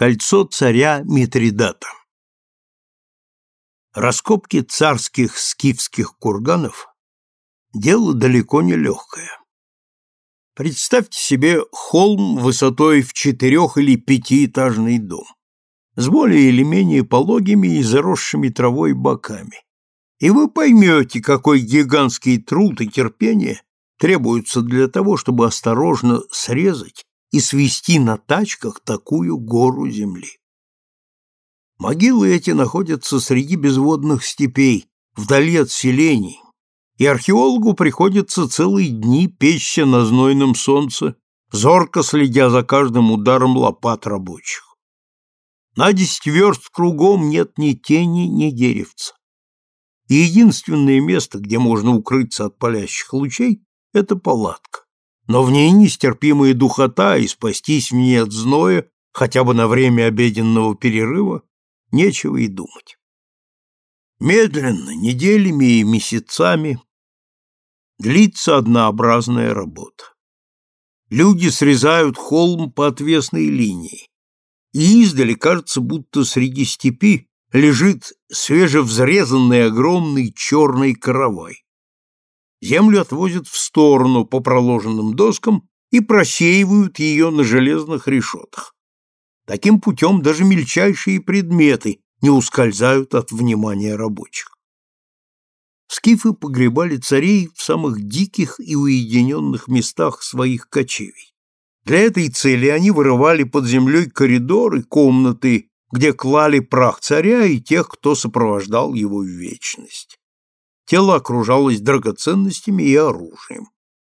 Кольцо царя Митридата Раскопки царских скифских курганов – дело далеко не легкое. Представьте себе холм высотой в четырех- или пятиэтажный дом, с более или менее пологими и заросшими травой боками. И вы поймете, какой гигантский труд и терпение требуются для того, чтобы осторожно срезать и свести на тачках такую гору земли. Могилы эти находятся среди безводных степей, вдали от селений, и археологу приходится целые дни печься на знойном солнце, зорко следя за каждым ударом лопат рабочих. На десять верст кругом нет ни тени, ни деревца. И единственное место, где можно укрыться от палящих лучей, это палатка но в ней нестерпимая духота, и спастись в ней от зноя хотя бы на время обеденного перерыва нечего и думать. Медленно, неделями и месяцами длится однообразная работа. Люди срезают холм по отвесной линии, и издали кажется, будто среди степи лежит свежевзрезанный огромный черный каравай землю отвозят в сторону по проложенным доскам и просеивают ее на железных решетах. Таким путем даже мельчайшие предметы не ускользают от внимания рабочих. Скифы погребали царей в самых диких и уединенных местах своих кочевий. Для этой цели они вырывали под землей коридоры, комнаты, где клали прах царя и тех, кто сопровождал его в вечность. Тело окружалось драгоценностями и оружием.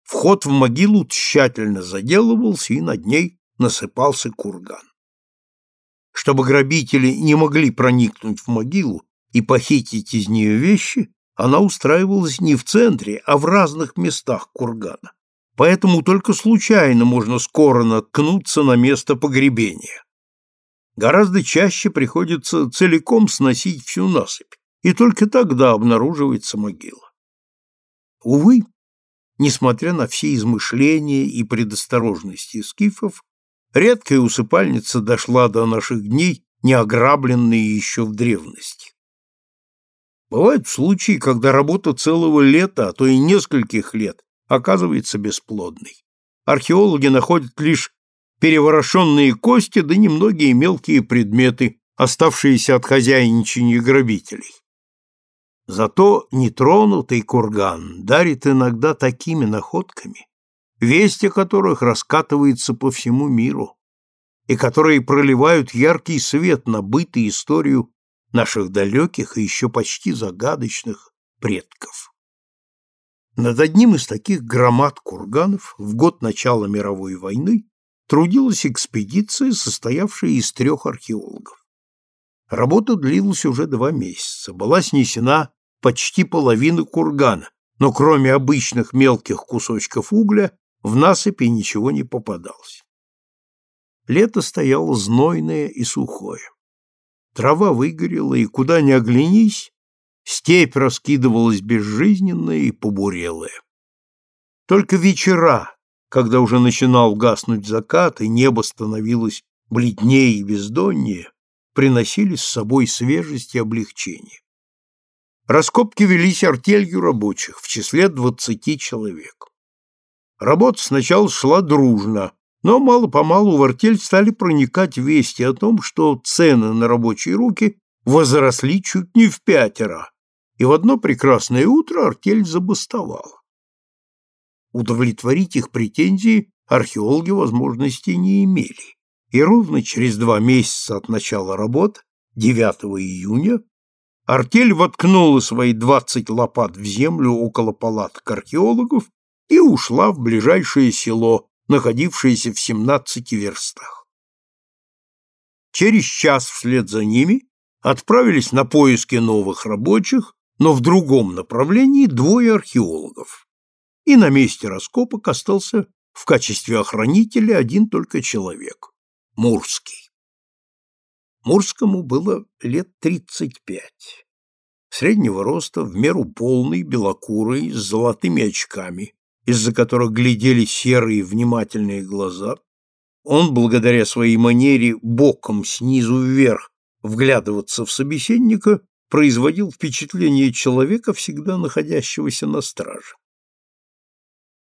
Вход в могилу тщательно заделывался, и над ней насыпался курган. Чтобы грабители не могли проникнуть в могилу и похитить из нее вещи, она устраивалась не в центре, а в разных местах кургана. Поэтому только случайно можно скоро наткнуться на место погребения. Гораздо чаще приходится целиком сносить всю насыпь, и только тогда обнаруживается могила. Увы, несмотря на все измышления и предосторожности скифов, редкая усыпальница дошла до наших дней, не ограбленная еще в древности. Бывают случаи, когда работа целого лета, а то и нескольких лет, оказывается бесплодной. Археологи находят лишь переворошенные кости да немногие мелкие предметы, оставшиеся от хозяйничания грабителей. Зато нетронутый курган дарит иногда такими находками, весть о которых раскатывается по всему миру, и которые проливают яркий свет на быт и историю наших далеких и еще почти загадочных предков. Над одним из таких громад курганов в год начала мировой войны трудилась экспедиция, состоявшая из трех археологов. Работа длилась уже два месяца, была снесена почти половина кургана, но кроме обычных мелких кусочков угля в насыпи ничего не попадалось. Лето стояло знойное и сухое. Трава выгорела, и куда ни оглянись, степь раскидывалась безжизненная и побурелая. Только вечера, когда уже начинал гаснуть закат, и небо становилось бледнее и бездоннее, приносили с собой свежесть и облегчение. Раскопки велись артелью рабочих, в числе двадцати человек. Работа сначала шла дружно, но мало-помалу в артель стали проникать вести о том, что цены на рабочие руки возросли чуть не в пятеро, и в одно прекрасное утро артель забастовала. Удовлетворить их претензии археологи возможности не имели, и ровно через два месяца от начала работ, 9 июня, Артель воткнула свои двадцать лопат в землю около палаток археологов и ушла в ближайшее село, находившееся в семнадцати верстах. Через час вслед за ними отправились на поиски новых рабочих, но в другом направлении двое археологов. И на месте раскопок остался в качестве охранителя один только человек – Мурский. Мурскому было лет тридцать пять. Среднего роста, в меру полный, белокурый, с золотыми очками, из-за которых глядели серые внимательные глаза. Он, благодаря своей манере боком снизу вверх вглядываться в собеседника, производил впечатление человека, всегда находящегося на страже.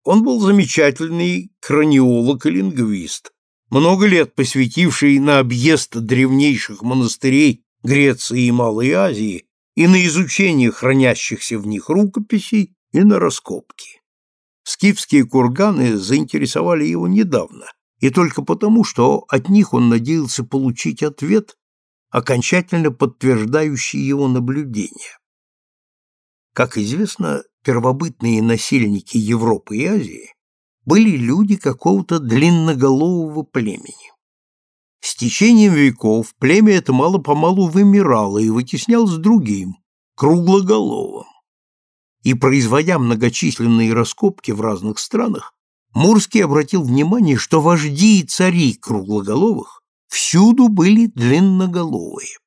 Он был замечательный краниолог и лингвист, много лет посвятивший на объезд древнейших монастырей Греции и Малой Азии и на изучение хранящихся в них рукописей и на раскопки. Скифские курганы заинтересовали его недавно, и только потому, что от них он надеялся получить ответ, окончательно подтверждающий его наблюдения. Как известно, первобытные насильники Европы и Азии были люди какого-то длинноголового племени. С течением веков племя это мало-помалу вымирало и вытеснялось другим, круглоголовым. И, производя многочисленные раскопки в разных странах, Мурский обратил внимание, что вожди и цари круглоголовых всюду были длинноголовые.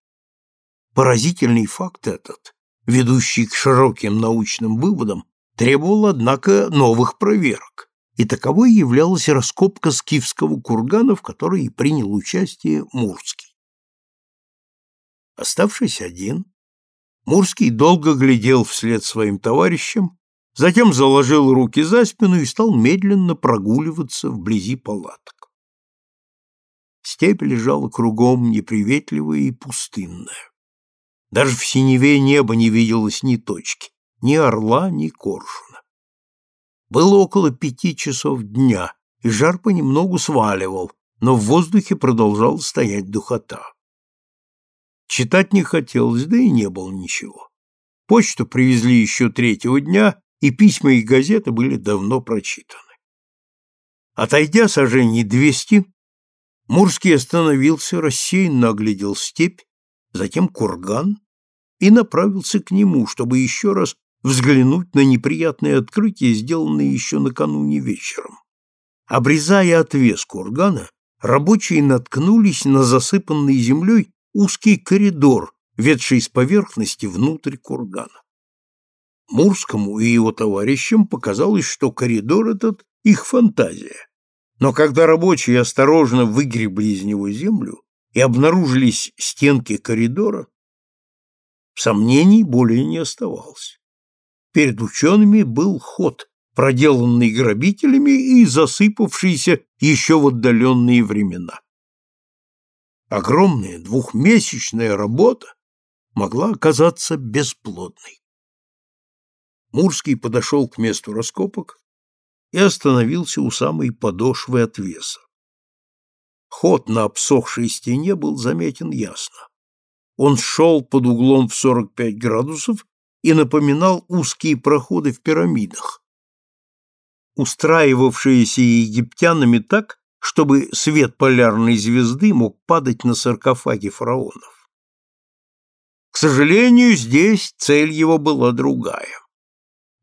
Поразительный факт этот, ведущий к широким научным выводам, требовал, однако, новых проверок и таковой являлась раскопка скифского кургана, в которой и принял участие Мурский. Оставшись один, Мурский долго глядел вслед своим товарищам, затем заложил руки за спину и стал медленно прогуливаться вблизи палаток. Степь лежала кругом неприветливая и пустынная. Даже в синеве неба не виделось ни точки, ни орла, ни коршуна. Было около пяти часов дня, и жар понемногу сваливал, но в воздухе продолжал стоять духота. Читать не хотелось, да и не было ничего. Почту привезли еще третьего дня, и письма и газеты были давно прочитаны. Отойдя сожжений двести, Мурский остановился, рассеянно оглядел степь, затем курган и направился к нему, чтобы еще раз взглянуть на неприятное открытие, сделанное еще накануне вечером. Обрезая отвес кургана, рабочие наткнулись на засыпанный землей узкий коридор, ведший с поверхности внутрь кургана. Мурскому и его товарищам показалось, что коридор этот — их фантазия. Но когда рабочие осторожно выгребли из него землю и обнаружились стенки коридора, сомнений более не оставалось. Перед учеными был ход, проделанный грабителями и засыпавшийся еще в отдаленные времена. Огромная двухмесячная работа могла оказаться бесплодной. Мурский подошел к месту раскопок и остановился у самой подошвы отвеса. Ход на обсохшей стене был заметен ясно. Он шел под углом в 45 градусов и напоминал узкие проходы в пирамидах, устраивавшиеся египтянами так, чтобы свет полярной звезды мог падать на саркофаги фараонов. К сожалению, здесь цель его была другая.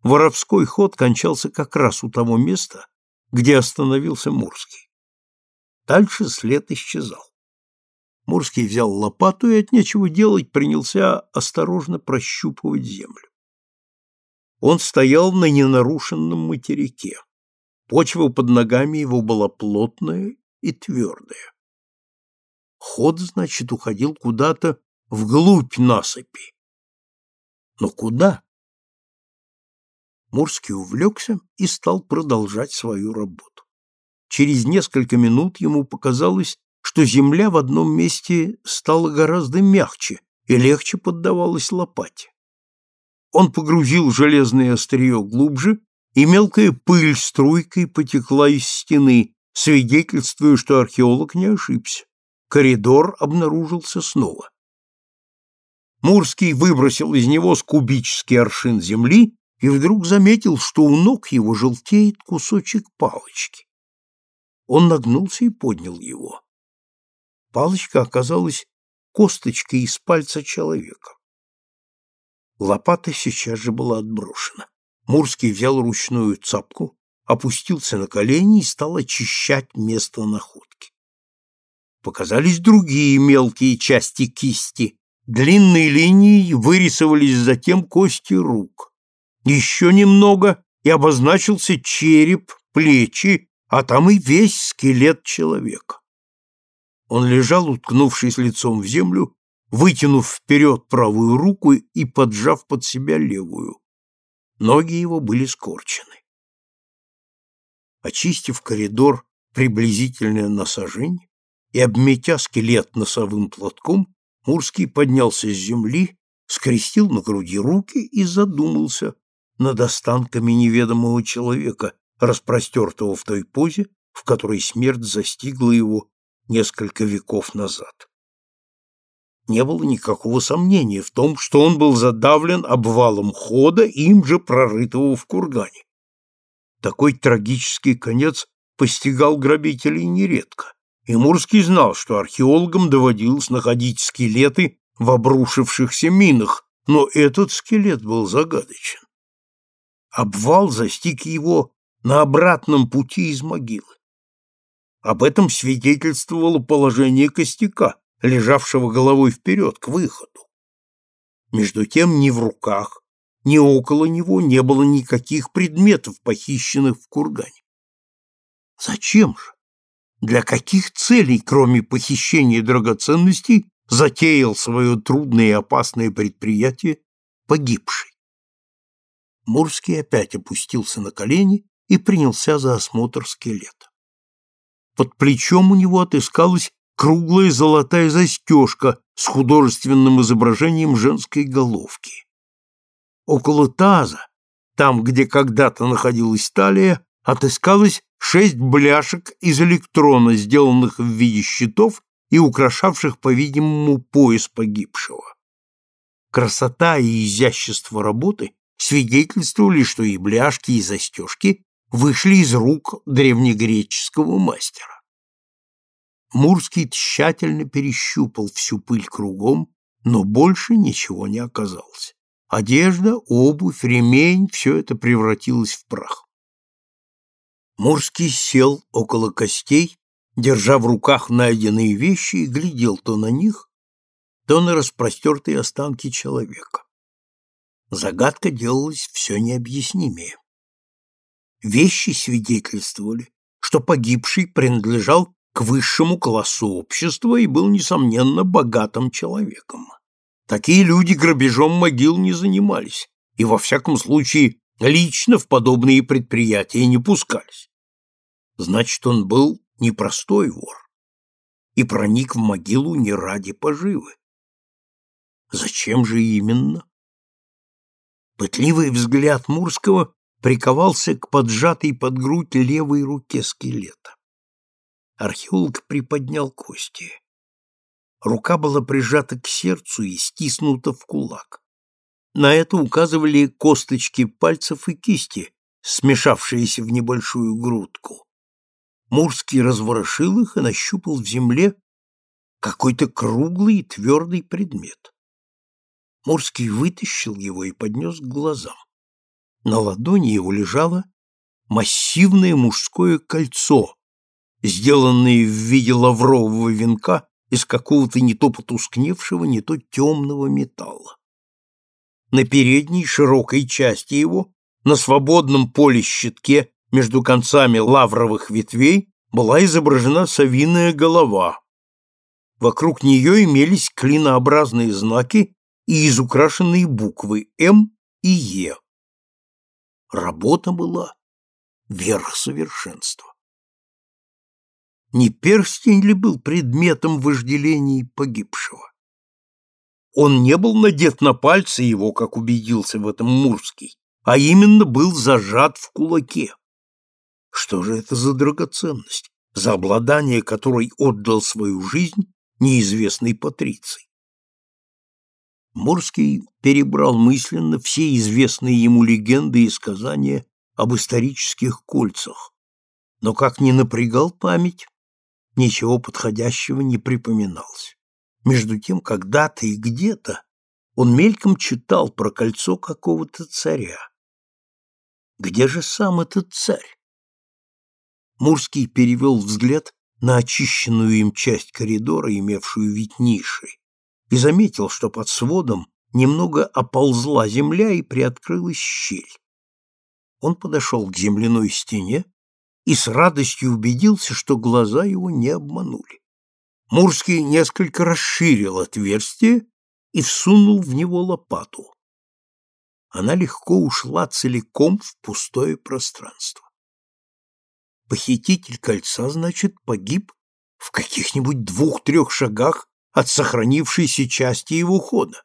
Воровской ход кончался как раз у того места, где остановился Мурский. Дальше след исчезал. Мурский взял лопату и от нечего делать принялся осторожно прощупывать землю. Он стоял на ненарушенном материке. Почва под ногами его была плотная и твердая. Ход, значит, уходил куда-то вглубь насыпи. Но куда? Мурский увлекся и стал продолжать свою работу. Через несколько минут ему показалось, что земля в одном месте стала гораздо мягче и легче поддавалась лопате. Он погрузил железное острие глубже, и мелкая пыль струйкой потекла из стены, свидетельствуя, что археолог не ошибся. Коридор обнаружился снова. Мурский выбросил из него с кубический аршин земли и вдруг заметил, что у ног его желтеет кусочек палочки. Он нагнулся и поднял его. Палочка оказалась косточкой из пальца человека. Лопата сейчас же была отброшена. Мурский взял ручную цапку, опустился на колени и стал очищать место находки. Показались другие мелкие части кисти. Длинные линии вырисовались затем кости рук. Еще немного, и обозначился череп, плечи, а там и весь скелет человека. Он лежал, уткнувшись лицом в землю, вытянув вперед правую руку и поджав под себя левую. Ноги его были скорчены. Очистив коридор приблизительно на сажень и обметя скелет носовым платком, Мурский поднялся с земли, скрестил на груди руки и задумался над останками неведомого человека, распростертого в той позе, в которой смерть застигла его несколько веков назад. Не было никакого сомнения в том, что он был задавлен обвалом хода, им же прорытого в кургане. Такой трагический конец постигал грабителей нередко, и Мурский знал, что археологам доводилось находить скелеты в обрушившихся минах, но этот скелет был загадочен. Обвал застиг его на обратном пути из могилы. Об этом свидетельствовало положение костяка, лежавшего головой вперед к выходу. Между тем ни в руках, ни около него не было никаких предметов, похищенных в кургане. Зачем же? Для каких целей, кроме похищения драгоценностей, затеял свое трудное и опасное предприятие погибший? Мурский опять опустился на колени и принялся за осмотр скелета. Под плечом у него отыскалась круглая золотая застежка с художественным изображением женской головки. Около таза, там, где когда-то находилась талия, отыскалось шесть бляшек из электрона, сделанных в виде щитов и украшавших, по-видимому, пояс погибшего. Красота и изящество работы свидетельствовали, что и бляшки, и застежки вышли из рук древнегреческого мастера. Мурский тщательно перещупал всю пыль кругом, но больше ничего не оказалось. Одежда, обувь, ремень — все это превратилось в прах. Мурский сел около костей, держа в руках найденные вещи и глядел то на них, то на распростертые останки человека. Загадка делалась все необъяснимее. Вещи свидетельствовали, что погибший принадлежал к высшему классу общества и был, несомненно, богатым человеком. Такие люди грабежом могил не занимались и, во всяком случае, лично в подобные предприятия не пускались. Значит, он был непростой вор и проник в могилу не ради поживы. Зачем же именно? Пытливый взгляд Мурского приковался к поджатой под грудь левой руке скелета. Археолог приподнял кости. Рука была прижата к сердцу и стиснута в кулак. На это указывали косточки пальцев и кисти, смешавшиеся в небольшую грудку. Мурский разворошил их и нащупал в земле какой-то круглый и твердый предмет. Мурский вытащил его и поднес к глазам. На ладони его лежало массивное мужское кольцо сделанные в виде лаврового венка из какого-то не то потускневшего, не то темного металла. На передней широкой части его, на свободном поле-щитке между концами лавровых ветвей, была изображена совиная голова. Вокруг нее имелись клинообразные знаки и изукрашенные буквы М и Е. Работа была верх совершенства. Не перстень ли был предметом вожделений погибшего? Он не был надет на пальцы его, как убедился в этом Мурский, а именно был зажат в кулаке. Что же это за драгоценность, за обладание которой отдал свою жизнь неизвестный патриций? Мурский перебрал мысленно все известные ему легенды и сказания об исторических кольцах, но как ни напрягал память, ничего подходящего не припоминалось. Между тем, когда-то и где-то он мельком читал про кольцо какого-то царя. Где же сам этот царь? Мурский перевел взгляд на очищенную им часть коридора, имевшую вид ниши, и заметил, что под сводом немного оползла земля и приоткрылась щель. Он подошел к земляной стене и с радостью убедился, что глаза его не обманули. Мурский несколько расширил отверстие и всунул в него лопату. Она легко ушла целиком в пустое пространство. Похититель кольца, значит, погиб в каких-нибудь двух-трех шагах от сохранившейся части его хода.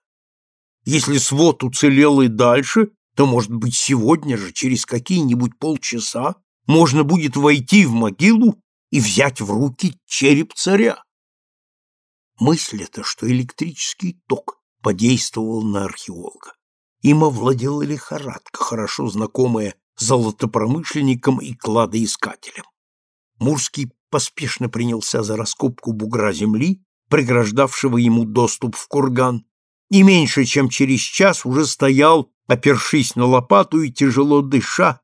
Если свод уцелел и дальше, то, может быть, сегодня же, через какие-нибудь полчаса, можно будет войти в могилу и взять в руки череп царя. Мысль эта, что электрический ток подействовал на археолога. Им овладела лихорадка, хорошо знакомая золотопромышленникам и кладоискателям. Мурский поспешно принялся за раскопку бугра земли, преграждавшего ему доступ в курган, и меньше чем через час уже стоял, опершись на лопату и тяжело дыша,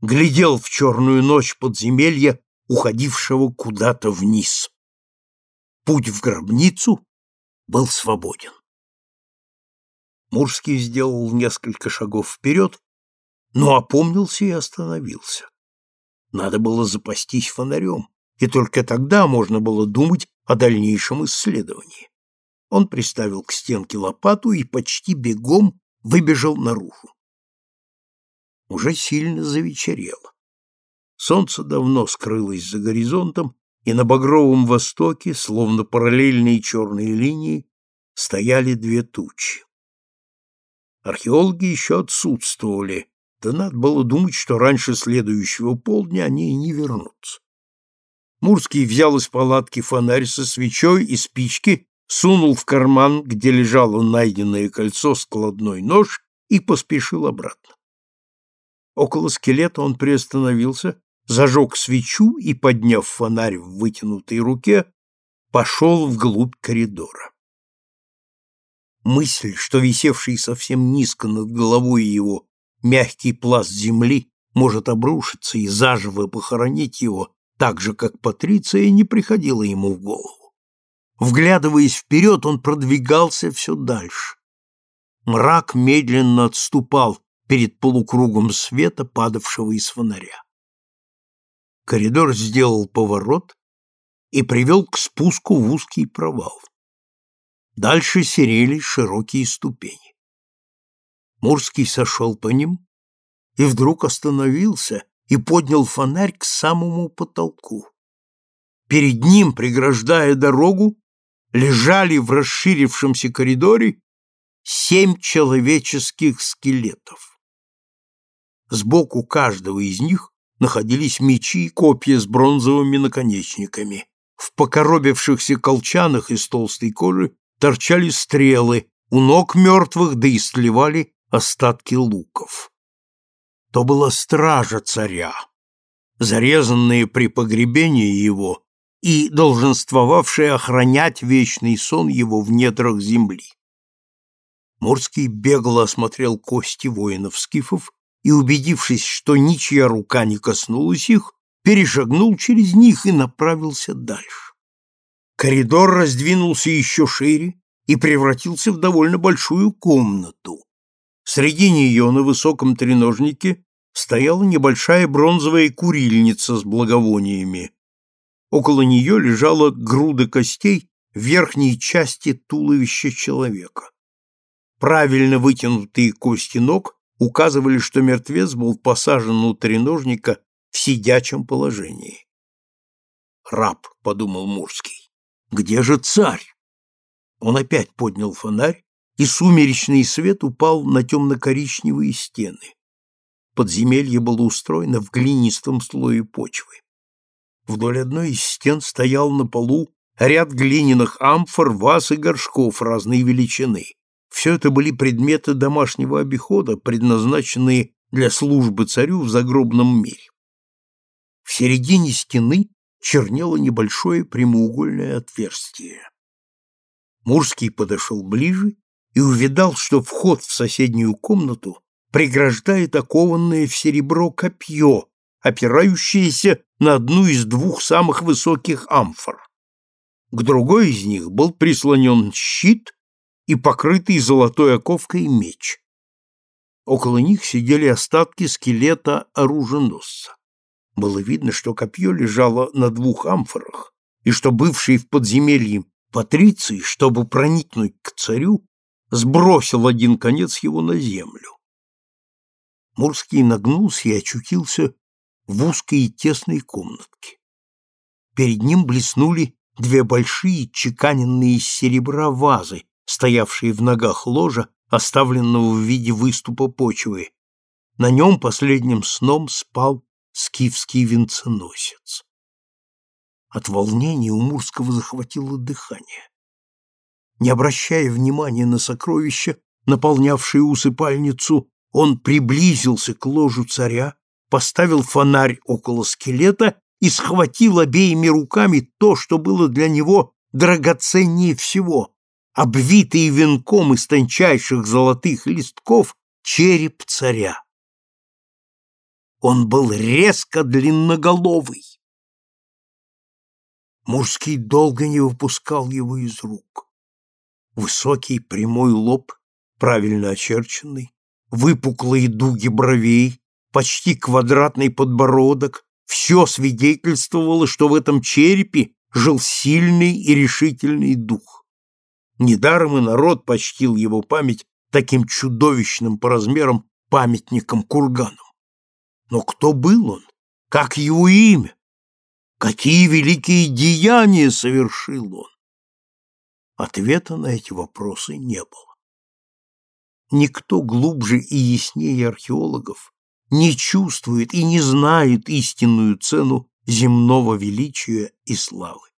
глядел в черную ночь подземелья, уходившего куда-то вниз. Путь в гробницу был свободен. Мурский сделал несколько шагов вперед, но опомнился и остановился. Надо было запастись фонарем, и только тогда можно было думать о дальнейшем исследовании. Он приставил к стенке лопату и почти бегом выбежал наружу. Уже сильно завечерело. Солнце давно скрылось за горизонтом, и на багровом востоке, словно параллельные черные линии, стояли две тучи. Археологи еще отсутствовали, да надо было думать, что раньше следующего полдня они не вернутся. Мурский взял из палатки фонарь со свечой и спички, сунул в карман, где лежало найденное кольцо, складной нож и поспешил обратно. Около скелета он приостановился, зажег свечу и, подняв фонарь в вытянутой руке, пошел вглубь коридора. Мысль, что висевший совсем низко над головой его мягкий пласт земли может обрушиться и заживо похоронить его, так же, как Патриция, не приходила ему в голову. Вглядываясь вперед, он продвигался все дальше. Мрак медленно отступал перед полукругом света, падавшего из фонаря. Коридор сделал поворот и привел к спуску в узкий провал. Дальше серели широкие ступени. Мурский сошел по ним и вдруг остановился и поднял фонарь к самому потолку. Перед ним, преграждая дорогу, лежали в расширившемся коридоре семь человеческих скелетов. Сбоку каждого из них находились мечи и копья с бронзовыми наконечниками. В покоробившихся колчанах из толстой кожи торчали стрелы, у ног мертвых да истлевали остатки луков. То была стража царя, зарезанные при погребении его и долженствовавшие охранять вечный сон его в недрах земли. Морский бегло осмотрел кости воинов-скифов и, убедившись, что ничья рука не коснулась их, перешагнул через них и направился дальше. Коридор раздвинулся еще шире и превратился в довольно большую комнату. Среди нее на высоком треножнике стояла небольшая бронзовая курильница с благовониями. Около нее лежала груда костей верхней части туловища человека. Правильно вытянутые кости ног указывали, что мертвец был посажен у треножника в сидячем положении. «Раб», — подумал Мурский. Где же царь? Он опять поднял фонарь, и сумеречный свет упал на темно-коричневые стены. Подземелье было устроено в глинистом слое почвы. Вдоль одной из стен стоял на полу ряд глиняных амфор, ваз и горшков разной величины. Все это были предметы домашнего обихода, предназначенные для службы царю в загробном мире. В середине стены чернело небольшое прямоугольное отверстие. Мурский подошел ближе и увидал, что вход в соседнюю комнату преграждает окованное в серебро копье, опирающееся на одну из двух самых высоких амфор. К другой из них был прислонен щит и покрытый золотой оковкой меч. Около них сидели остатки скелета оруженосца. Было видно, что копье лежало на двух амфорах, и что бывший в подземелье Патриций, чтобы проникнуть к царю, сбросил один конец его на землю. Мурский нагнулся и очутился в узкой и тесной комнатке. Перед ним блеснули две большие чеканенные из серебра вазы, стоявшие в ногах ложа, оставленного в виде выступа почвы. На нем последним сном спал скифский венценосец. От волнения у Мурского захватило дыхание. Не обращая внимания на сокровища, наполнявшие усыпальницу, он приблизился к ложу царя, поставил фонарь около скелета и схватил обеими руками то, что было для него драгоценнее всего, обвитый венком из тончайших золотых листков череп царя. Он был резко длинноголовый. Мурский долго не выпускал его из рук. Высокий прямой лоб, правильно очерченный, выпуклые дуги бровей, почти квадратный подбородок, все свидетельствовало, что в этом черепе жил сильный и решительный дух. Недаром и народ почтил его память таким чудовищным по размерам памятником-курганом. Но кто был он? Как его имя? Какие великие деяния совершил он? Ответа на эти вопросы не было. Никто глубже и яснее археологов не чувствует и не знает истинную цену земного величия и славы.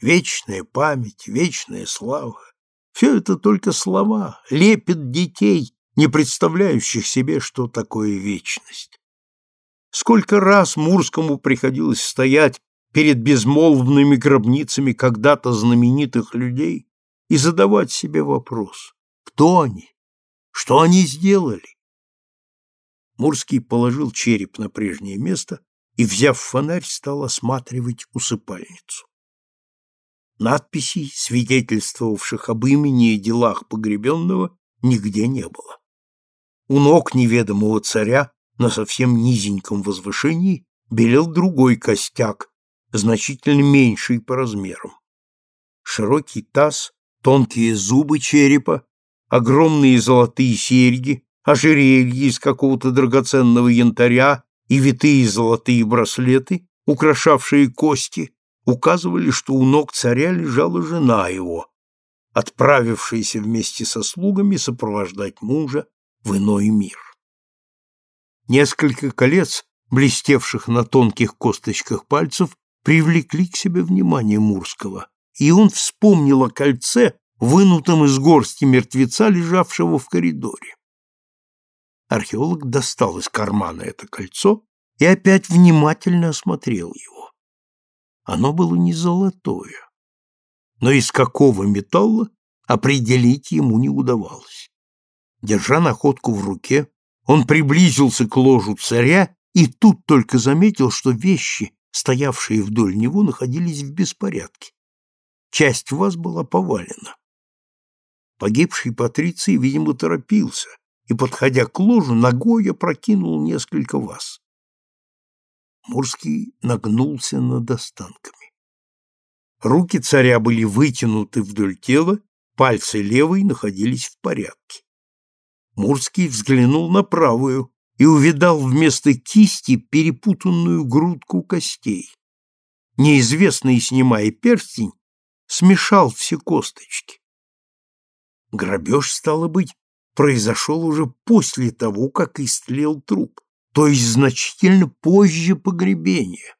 Вечная память, вечная слава — все это только слова, лепят детей, не представляющих себе, что такое вечность. Сколько раз Мурскому приходилось стоять перед безмолвными гробницами когда-то знаменитых людей и задавать себе вопрос, кто они, что они сделали, Мурский положил череп на прежнее место и, взяв фонарь, стал осматривать усыпальницу. Надписей, свидетельствовавших об имени и делах погребенного, нигде не было. У ног неведомого царя на совсем низеньком возвышении белел другой костяк, значительно меньший по размерам. Широкий таз, тонкие зубы черепа, огромные золотые серьги, ожерелье из какого-то драгоценного янтаря и витые золотые браслеты, украшавшие кости, указывали, что у ног царя лежала жена его, отправившаяся вместе со слугами сопровождать мужа в иной мир. Несколько колец, блестевших на тонких косточках пальцев, привлекли к себе внимание Мурского, и он вспомнил о кольце, вынутом из горсти мертвеца, лежавшего в коридоре. Археолог достал из кармана это кольцо и опять внимательно осмотрел его. Оно было не золотое, но из какого металла определить ему не удавалось. Держа находку в руке, он приблизился к ложу царя и тут только заметил, что вещи, стоявшие вдоль него, находились в беспорядке. Часть вас была повалена. Погибший Патриций, видимо, торопился, и, подходя к ложу, ногой опрокинул несколько ваз. Мурский нагнулся над останками. Руки царя были вытянуты вдоль тела, пальцы левой находились в порядке. Мурский взглянул на правую и увидал вместо кисти перепутанную грудку костей. Неизвестный, снимая перстень, смешал все косточки. Грабеж, стало быть, произошел уже после того, как истлел труп, то есть значительно позже погребения.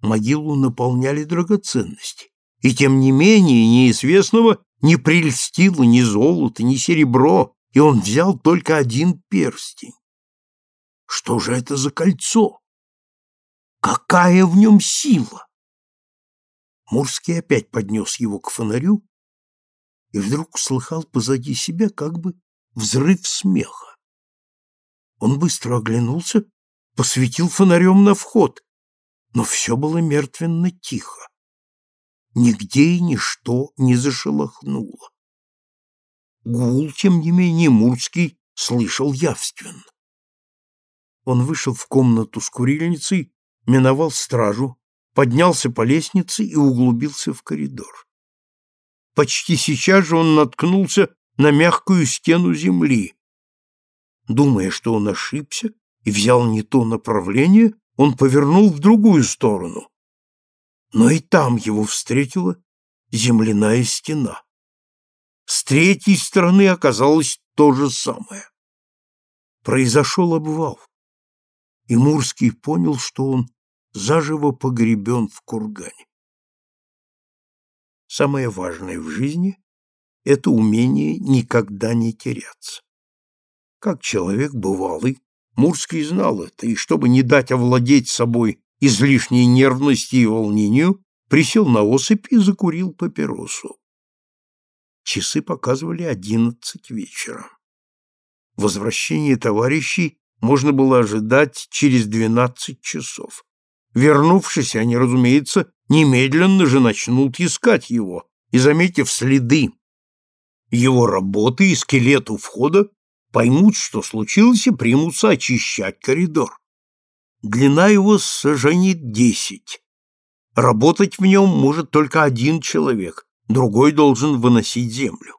Могилу наполняли драгоценности, и тем не менее неизвестного не прельстило ни золото, ни серебро, и он взял только один перстень. Что же это за кольцо? Какая в нем сила? Мурский опять поднес его к фонарю и вдруг услыхал позади себя как бы взрыв смеха. Он быстро оглянулся, посветил фонарем на вход, но все было мертвенно тихо. Нигде и ничто не зашелохнуло. Гул, тем не менее, Мурский слышал явственно. Он вышел в комнату с курильницей, миновал стражу, поднялся по лестнице и углубился в коридор. Почти сейчас же он наткнулся на мягкую стену земли. Думая, что он ошибся и взял не то направление, он повернул в другую сторону. Но и там его встретила земляная стена. С третьей стороны оказалось то же самое. Произошел обвал, и Мурский понял, что он заживо погребен в кургане. Самое важное в жизни — это умение никогда не теряться. Как человек бывалый, Мурский знал это, и чтобы не дать овладеть собой излишней нервности и волнению, присел на осыпь и закурил папиросу. Часы показывали одиннадцать вечера. Возвращение товарищей можно было ожидать через двенадцать часов. Вернувшись, они, разумеется, немедленно же начнут искать его, и, заметив следы его работы и скелет у входа, поймут, что случилось, и примутся очищать коридор. Длина его саженит десять. Работать в нем может только один человек, другой должен выносить землю.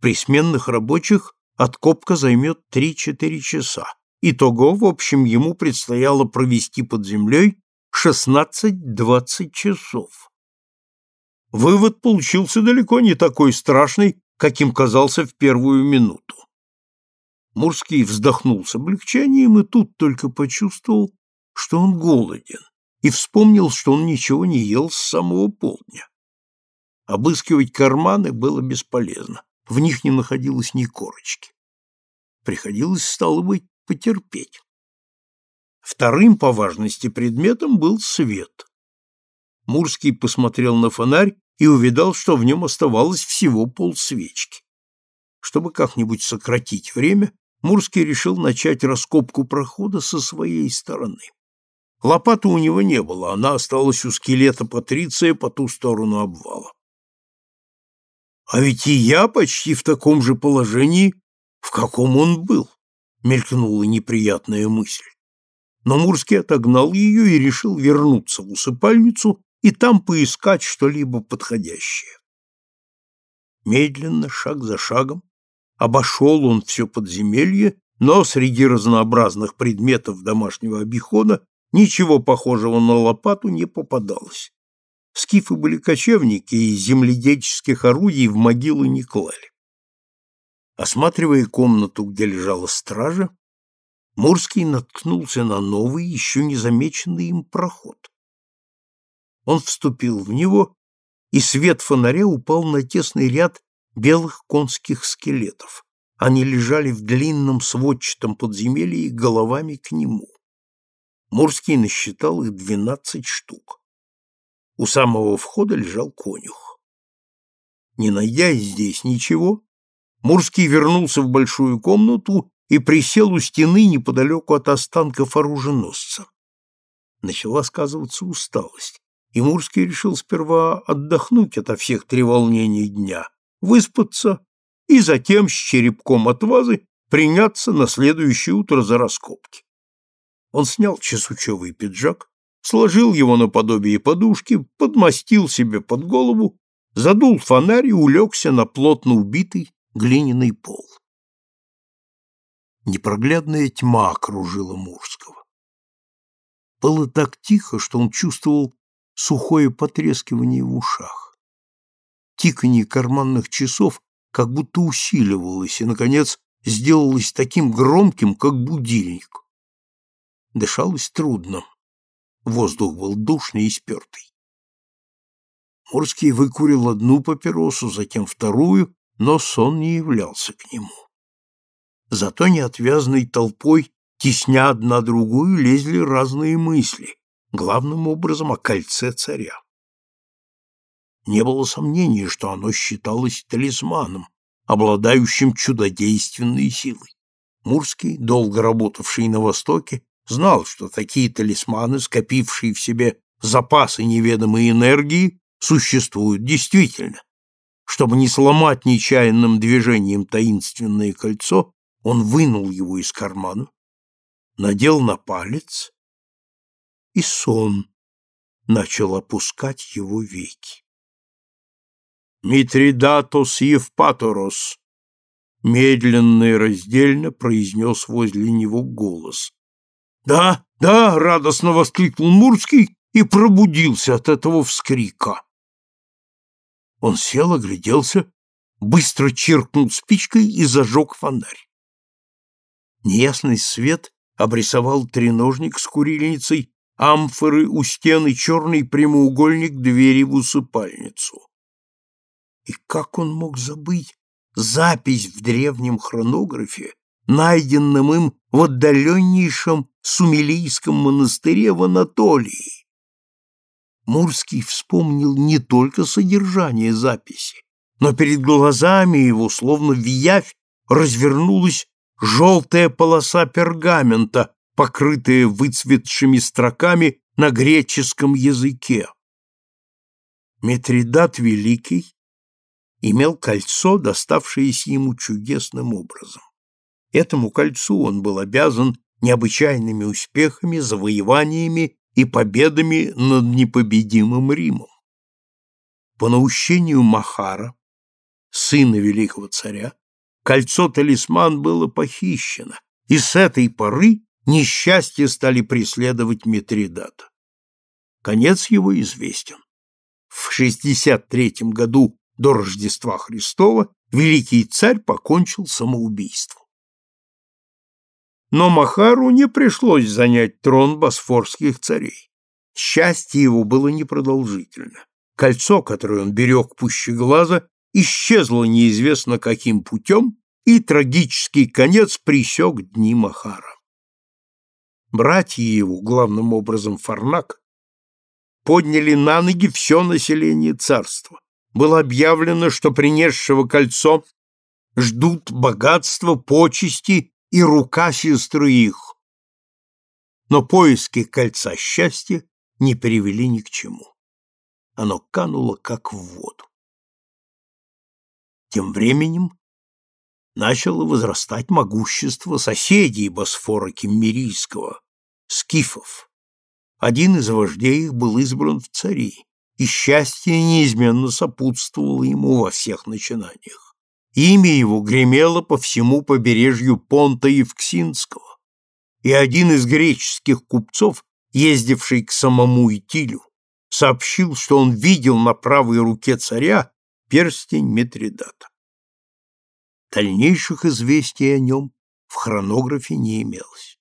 При сменных рабочих откопка займет три-четыре часа. Итого, в общем, ему предстояло провести под землей 16-20 часов. Вывод получился далеко не такой страшный, каким казался в первую минуту. Мурский вздохнул с облегчением и тут только почувствовал, что он голоден, и вспомнил, что он ничего не ел с самого полдня. Обыскивать карманы было бесполезно, в них не находилось ни корочки. Приходилось, стало быть, потерпеть. Вторым по важности предметом был свет. Мурский посмотрел на фонарь и увидал, что в нем оставалось всего полсвечки. Чтобы как-нибудь сократить время, Мурский решил начать раскопку прохода со своей стороны. Лопаты у него не было, она осталась у скелета Патриция по ту сторону обвала. А ведь и я почти в таком же положении, в каком он был мелькнула неприятная мысль. Но Мурский отогнал ее и решил вернуться в усыпальницу и там поискать что-либо подходящее. Медленно, шаг за шагом, обошел он все подземелье, но среди разнообразных предметов домашнего обихода ничего похожего на лопату не попадалось. Скифы были кочевники, и земледельческих орудий в могилу не клали. Осматривая комнату, где лежала стража, Мурский наткнулся на новый, еще не замеченный им проход. Он вступил в него, и свет фонаря упал на тесный ряд белых конских скелетов. Они лежали в длинном сводчатом подземелье головами к нему. Мурский насчитал их двенадцать штук. У самого входа лежал конюх. Не найдя здесь ничего, Мурский вернулся в большую комнату и присел у стены неподалеку от останков оруженосца. Начала сказываться усталость, и Мурский решил сперва отдохнуть ото всех треволнений дня, выспаться и затем с черепком от вазы приняться на следующее утро за раскопки. Он снял чесучевый пиджак, сложил его наподобие подушки, подмастил себе под голову, задул фонарь и улегся на плотно убитый глиняный пол. Непроглядная тьма окружила Мурского. Было так тихо, что он чувствовал сухое потрескивание в ушах. Тиканье карманных часов как будто усиливалось и, наконец, сделалось таким громким, как будильник. Дышалось трудно. Воздух был душный и спертый. Морский выкурил одну папиросу, затем вторую но сон не являлся к нему. Зато неотвязной толпой, тесня одна другую, лезли разные мысли, главным образом о кольце царя. Не было сомнений, что оно считалось талисманом, обладающим чудодейственной силой. Мурский, долго работавший на Востоке, знал, что такие талисманы, скопившие в себе запасы неведомой энергии, существуют действительно, чтобы не сломать нечаянным движением таинственное кольцо, он вынул его из кармана, надел на палец, и сон начал опускать его веки. «Митридатос Евпаторос», — медленно и раздельно произнес возле него голос. «Да, да!» — радостно воскликнул Мурский и пробудился от этого вскрика. Он сел, огляделся, быстро чиркнул спичкой и зажег фонарь. Неясный свет обрисовал треножник с курильницей, амфоры у стены, черный прямоугольник двери в усыпальницу. И как он мог забыть запись в древнем хронографе, найденном им в отдаленнейшем Сумилийском монастыре в Анатолии? Мурский вспомнил не только содержание записи, но перед глазами его, словно в явь, развернулась желтая полоса пергамента, покрытая выцветшими строками на греческом языке. Митридат Великий имел кольцо, доставшееся ему чудесным образом. Этому кольцу он был обязан необычайными успехами, завоеваниями и победами над непобедимым Римом. По наущению Махара, сына великого царя, кольцо-талисман было похищено, и с этой поры несчастья стали преследовать Митридата. Конец его известен. В 63 году до Рождества Христова великий царь покончил самоубийством. Но Махару не пришлось занять трон босфорских царей. Счастье его было непродолжительно. Кольцо, которое он берег пуще глаза, исчезло неизвестно каким путем, и трагический конец присек дни Махара. Братья его, главным образом Фарнак, подняли на ноги все население царства. Было объявлено, что принесшего кольцо ждут богатства, почести и рука сестры их. Но поиски кольца счастья не привели ни к чему. Оно кануло, как в воду. Тем временем начало возрастать могущество соседей Босфора Киммерийского, скифов. Один из вождей их был избран в цари, и счастье неизменно сопутствовало ему во всех начинаниях. Имя его гремело по всему побережью Понта Евксинского, и один из греческих купцов, ездивший к самому Итилю, сообщил, что он видел на правой руке царя перстень Митридата. Дальнейших известий о нем в хронографе не имелось.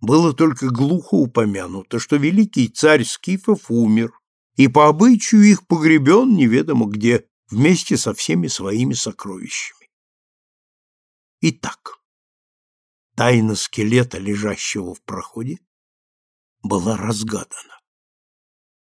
Было только глухо упомянуто, что великий царь Скифов умер, и по обычаю их погребен неведомо где, вместе со всеми своими сокровищами. Итак, тайна скелета, лежащего в проходе, была разгадана.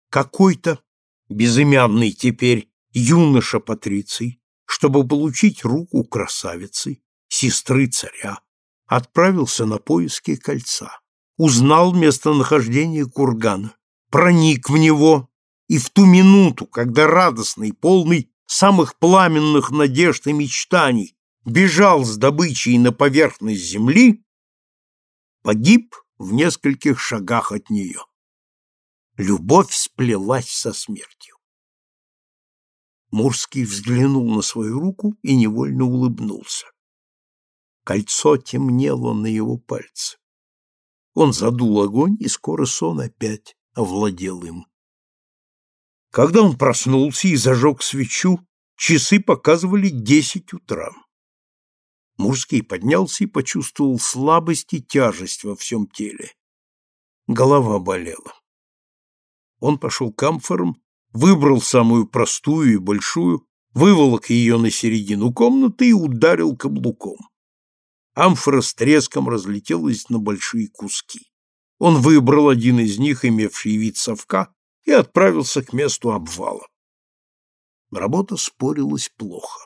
Какой-то безымянный теперь юноша Патриций, чтобы получить руку красавицы, сестры царя, отправился на поиски кольца, узнал местонахождение кургана, проник в него, и в ту минуту, когда радостный, полный самых пламенных надежд и мечтаний, бежал с добычей на поверхность земли, погиб в нескольких шагах от нее. Любовь сплелась со смертью. Мурский взглянул на свою руку и невольно улыбнулся. Кольцо темнело на его пальце. Он задул огонь, и скоро сон опять овладел им. Когда он проснулся и зажег свечу, часы показывали десять утра. Мурский поднялся и почувствовал слабость и тяжесть во всем теле. Голова болела. Он пошел к амфорам, выбрал самую простую и большую, выволок ее на середину комнаты и ударил каблуком. Амфора с треском разлетелась на большие куски. Он выбрал один из них, имевший вид совка, и отправился к месту обвала. Работа спорилась плохо.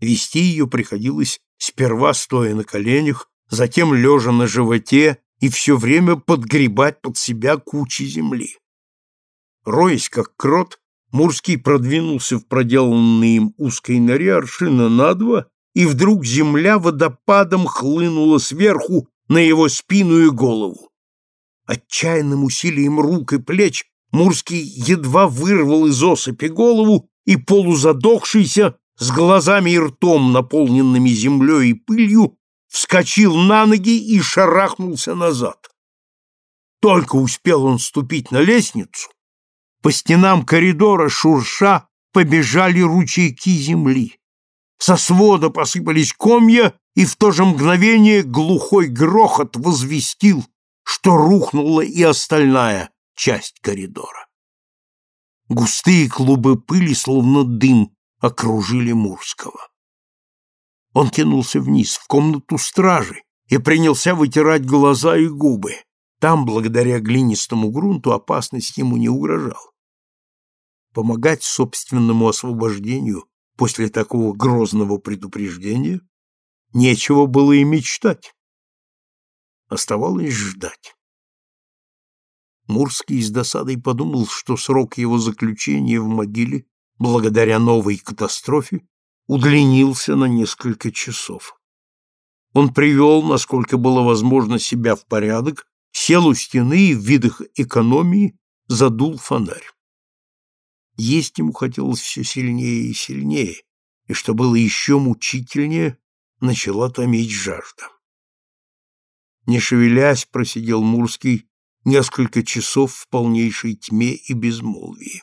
Вести ее приходилось сперва стоя на коленях, затем лежа на животе и все время подгребать под себя кучи земли. Роясь как крот, Мурский продвинулся в проделанной им узкой норе аршина на два, и вдруг земля водопадом хлынула сверху на его спину и голову. Отчаянным усилием рук и плеч Мурский едва вырвал из осыпи голову и, полузадохшийся, с глазами и ртом, наполненными землей и пылью, вскочил на ноги и шарахнулся назад. Только успел он ступить на лестницу, по стенам коридора шурша побежали ручейки земли. Со свода посыпались комья, и в то же мгновение глухой грохот возвестил, что рухнула и остальная часть коридора. Густые клубы пыли, словно дым, окружили Мурского. Он кинулся вниз, в комнату стражи, и принялся вытирать глаза и губы. Там, благодаря глинистому грунту, опасность ему не угрожала. Помогать собственному освобождению после такого грозного предупреждения нечего было и мечтать. Оставалось ждать. Мурский с досадой подумал, что срок его заключения в могиле, благодаря новой катастрофе, удлинился на несколько часов. Он привел, насколько было возможно, себя в порядок, сел у стены и в видах экономии задул фонарь. Есть ему хотелось все сильнее и сильнее, и, что было еще мучительнее, начала томить жажда. Не шевелясь, просидел Мурский несколько часов в полнейшей тьме и безмолвии.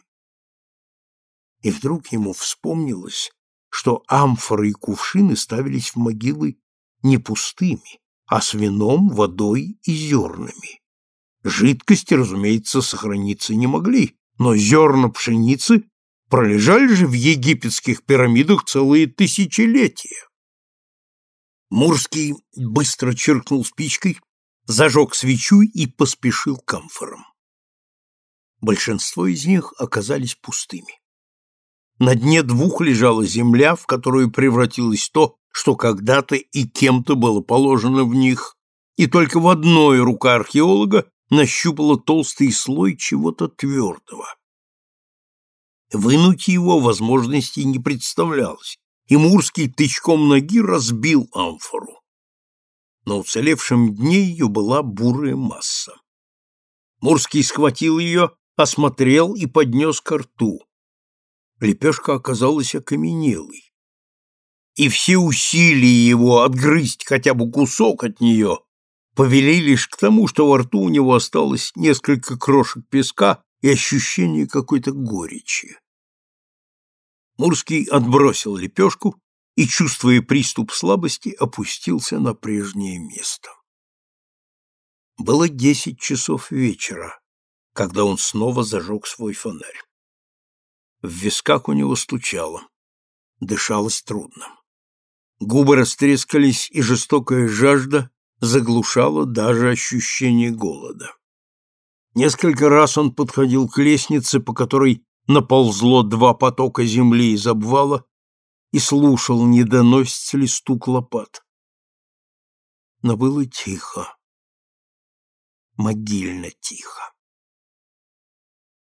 И вдруг ему вспомнилось, что амфоры и кувшины ставились в могилы не пустыми, а с вином, водой и зернами. Жидкости, разумеется, сохраниться не могли, но зерна пшеницы пролежали же в египетских пирамидах целые тысячелетия. Мурский быстро чиркнул спичкой, зажег свечу и поспешил к амфорам. Большинство из них оказались пустыми. На дне двух лежала земля, в которую превратилось то, что когда-то и кем-то было положено в них, и только в одной рука археолога нащупала толстый слой чего-то твердого. Вынуть его возможности не представлялось, и Мурский тычком ноги разбил амфору. На уцелевшем дне ее была бурая масса. Мурский схватил ее, осмотрел и поднес ко рту. Лепешка оказалась окаменелой. И все усилия его отгрызть хотя бы кусок от нее повели лишь к тому, что во рту у него осталось несколько крошек песка и ощущение какой-то горечи. Мурский отбросил лепешку и, чувствуя приступ слабости, опустился на прежнее место. Было десять часов вечера, когда он снова зажег свой фонарь. В висках у него стучало, дышалось трудно. Губы растрескались, и жестокая жажда заглушала даже ощущение голода. Несколько раз он подходил к лестнице, по которой наползло два потока земли из обвала, и слушал, не доносится ли стук лопат. Но было тихо, могильно тихо.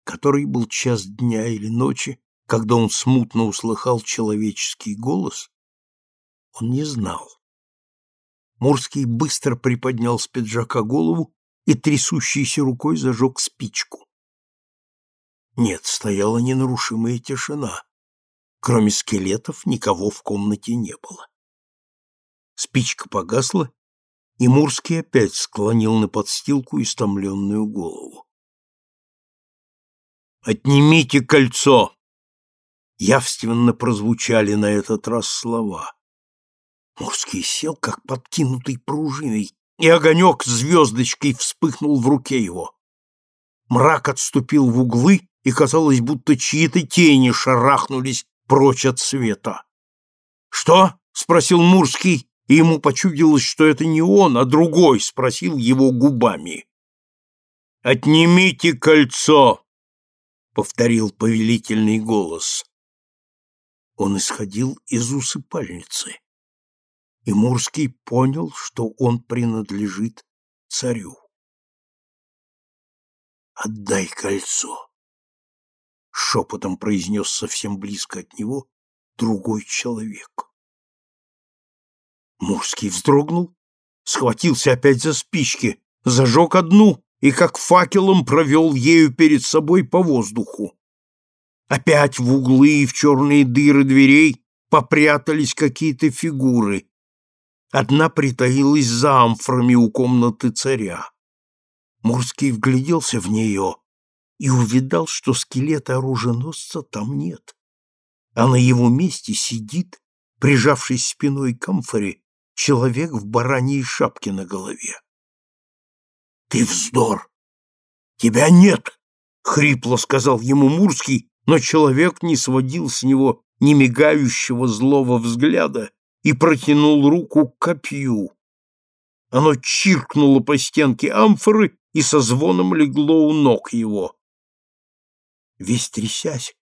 Который был час дня или ночи, когда он смутно услыхал человеческий голос, он не знал. Мурский быстро приподнял с пиджака голову и трясущейся рукой зажег спичку. Нет, стояла ненарушимая тишина. Кроме скелетов никого в комнате не было. Спичка погасла, и Мурский опять склонил на подстилку истомленную голову. «Отнимите кольцо!» Явственно прозвучали на этот раз слова. Мурский сел, как подкинутый пружиной, и огонек звездочкой вспыхнул в руке его. Мрак отступил в углы, и казалось, будто чьи-то тени шарахнулись прочь от света. «Что?» — спросил Мурский, и ему почудилось, что это не он, а другой спросил его губами. «Отнимите кольцо!» — повторил повелительный голос. Он исходил из усыпальницы и Мурский понял, что он принадлежит царю. «Отдай кольцо!» — шепотом произнес совсем близко от него другой человек. Мурский вздрогнул, схватился опять за спички, зажег одну и как факелом провел ею перед собой по воздуху. Опять в углы и в черные дыры дверей попрятались какие-то фигуры. Одна притаилась за амфорами у комнаты царя. Мурский вгляделся в нее и увидал, что скелета оруженосца там нет, а на его месте сидит, прижавшись спиной к амфоре, человек в бараньей шапке на голове. «Ты вздор! Тебя нет!» — хрипло сказал ему Мурский, но человек не сводил с него немигающего злого взгляда и протянул руку к копью. Оно чиркнуло по стенке амфоры и со звоном легло у ног его. Весь трясясь,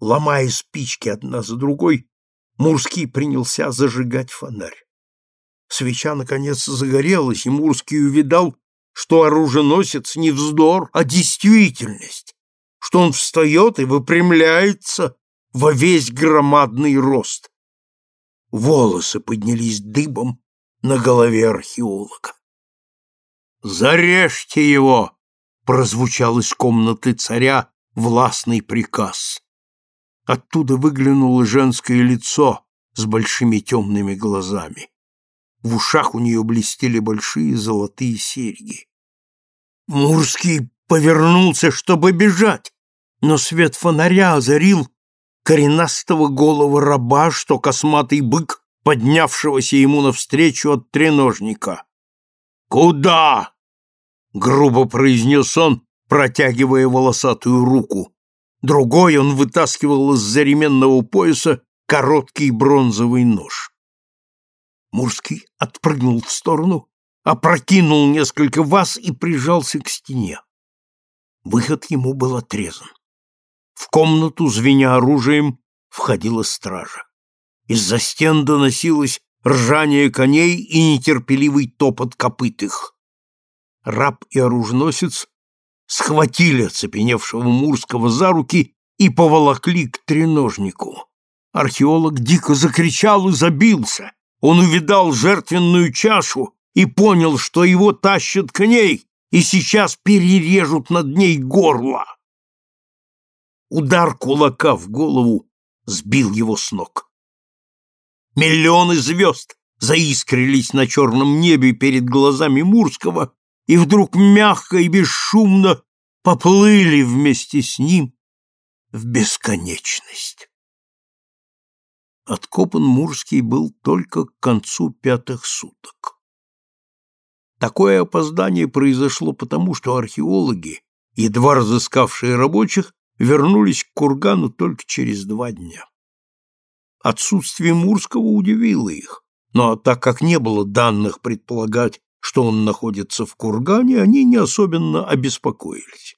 ломая спички одна за другой, Мурский принялся зажигать фонарь. Свеча, наконец, загорелась, и Мурский увидал, что оруженосец не вздор, а действительность, что он встает и выпрямляется во весь громадный рост. Волосы поднялись дыбом на голове археолога. «Зарежьте его!» — прозвучал из комнаты царя властный приказ. Оттуда выглянуло женское лицо с большими темными глазами. В ушах у нее блестели большие золотые серьги. Мурский повернулся, чтобы бежать, но свет фонаря озарил коренастого голого раба, что косматый бык, поднявшегося ему навстречу от треножника. «Куда?» — грубо произнес он, протягивая волосатую руку. Другой он вытаскивал из-за ременного пояса короткий бронзовый нож. Мурский отпрыгнул в сторону, опрокинул несколько ваз и прижался к стене. Выход ему был отрезан. В комнату, звеня оружием, входила стража. Из-за стен доносилось ржание коней и нетерпеливый топот копыт их. Раб и оруженосец схватили оцепеневшего Мурского за руки и поволокли к треножнику. Археолог дико закричал и забился. Он увидал жертвенную чашу и понял, что его тащат к ней и сейчас перережут над ней горло. Удар кулака в голову сбил его с ног. Миллионы звезд заискрились на черном небе перед глазами Мурского и вдруг мягко и бесшумно поплыли вместе с ним в бесконечность. Откопан Мурский был только к концу пятых суток. Такое опоздание произошло потому, что археологи, едва разыскавшие рабочих, вернулись к кургану только через два дня. Отсутствие Мурского удивило их, но так как не было данных предполагать, что он находится в кургане, они не особенно обеспокоились.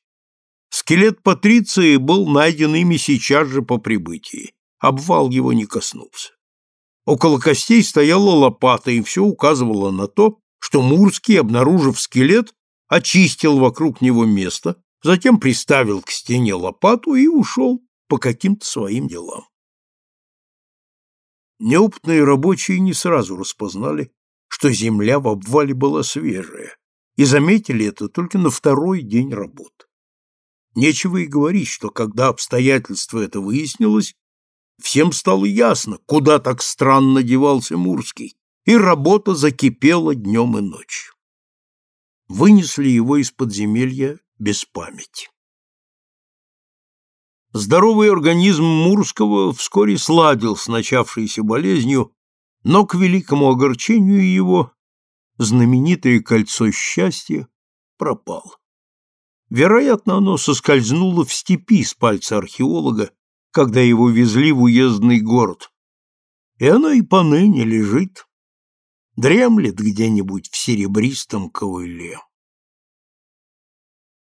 Скелет Патриции был найден ими сейчас же по прибытии обвал его не коснулся. Около костей стояла лопата, и все указывало на то, что Мурский, обнаружив скелет, очистил вокруг него место, затем приставил к стене лопату и ушел по каким-то своим делам. Неопытные рабочие не сразу распознали, что земля в обвале была свежая, и заметили это только на второй день работ. Нечего и говорить, что когда обстоятельство это выяснилось, Всем стало ясно, куда так странно девался Мурский, и работа закипела днем и ночью. Вынесли его из подземелья без памяти. Здоровый организм Мурского вскоре сладил с начавшейся болезнью, но к великому огорчению его знаменитое кольцо счастья пропало. Вероятно, оно соскользнуло в степи с пальца археолога, когда его везли в уездный город. И оно и поныне лежит, дремлет где-нибудь в серебристом ковыле.